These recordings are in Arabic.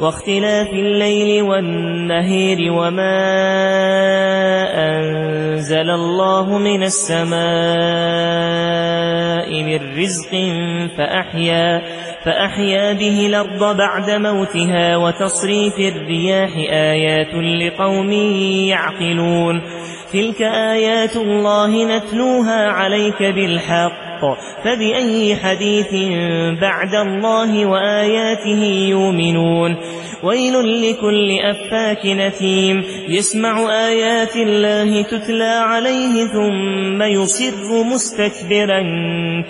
واختلاف الليل والنهير وما أنزل الله من السماء من رزق فأحيا فأحيا به الأرض بعد موتها وتصريف الرياح آيات لقوم يعقلون. تلك آيات الله نتلوها عليك بالحق. فبأي حديث بعد الله وآياته يؤمنون؟ ويل لكل أفاك نثيم يسمع آيات الله تتلى عليه ثم يصر مستكبرا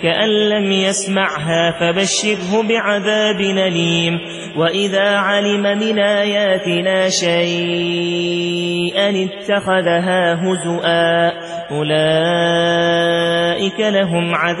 كأن لم يسمعها فبشره بعذاب نليم وإذا علم من آياتنا شيئا اتخذها هزؤا أولئك لهم عذاب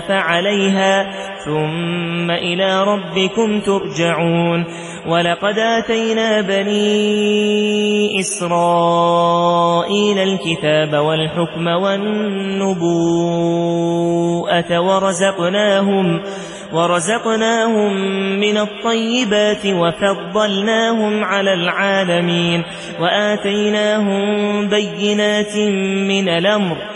فعليها ثم إلى ربكم ترجعون. ولقد آتينا بني إسرائيل الكتاب والحكم والنبوءة ورزقناهم ورزقناهم من الطيبات وفضلناهم على العالمين وآتيناهم بينات من الأمر.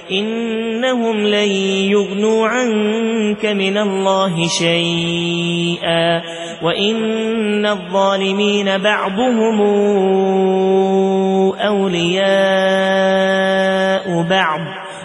إنهم لن يغنوا عنك من الله شيئا وإن الظالمين بعضهم أولياء بعض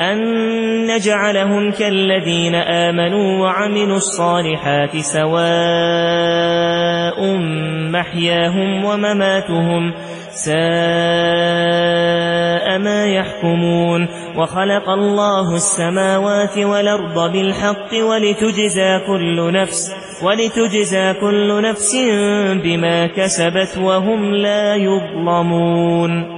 أن نجعلهم كالذين آمنوا وعملوا الصالحات سواء محياهم ومماتهم ساء ما يحكمون. وخلق الله السماوات والأرض بالحق ولتجزى كل نفس ولتجزى كل نفس بما كسبت وهم لا يظلمون.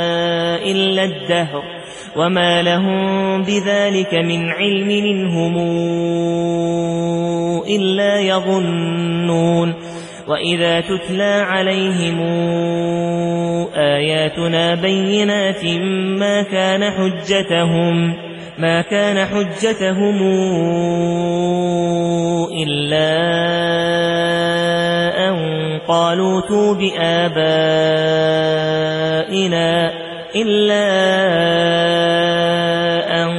إلا الدهر وما لهم بذلك من علم منهم إلا يظنون وإذا تتلى عليهم آياتنا بينات ما كان حجتهم ما كان حجتهم إلا أن قالوا توب بآبائنا إلا أن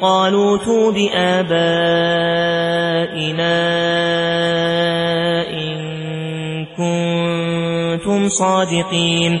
قالوا توب بآبائنا إن كنتم صادقين.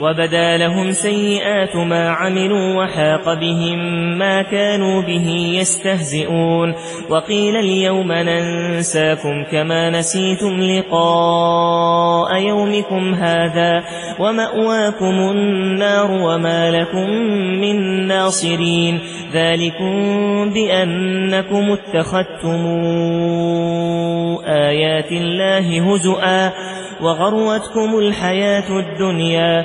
وبدا لهم سيئات ما عملوا وحاق بهم ما كانوا به يستهزئون. وقيل اليوم ننساكم كما نسيتم لقاء يومكم هذا. ومأواكم النار وما لكم من ناصرين. ذلكم بأنكم اتخذتم آيات الله هزؤا. وغروتكم الحياة الدنيا.